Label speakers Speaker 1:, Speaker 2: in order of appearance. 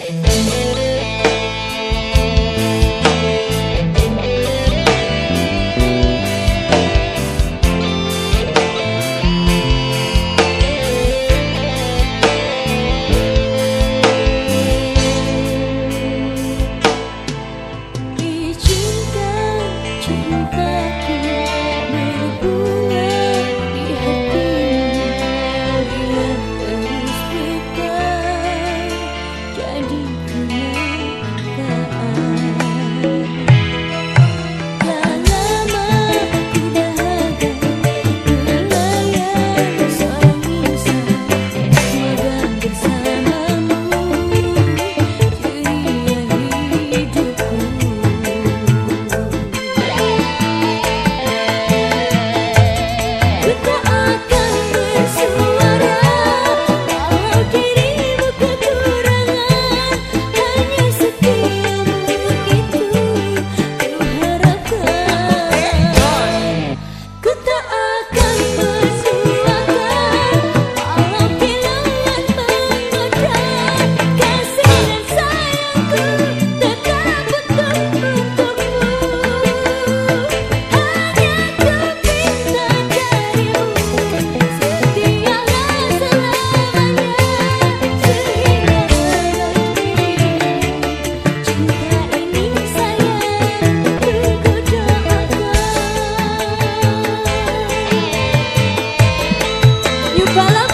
Speaker 1: You follow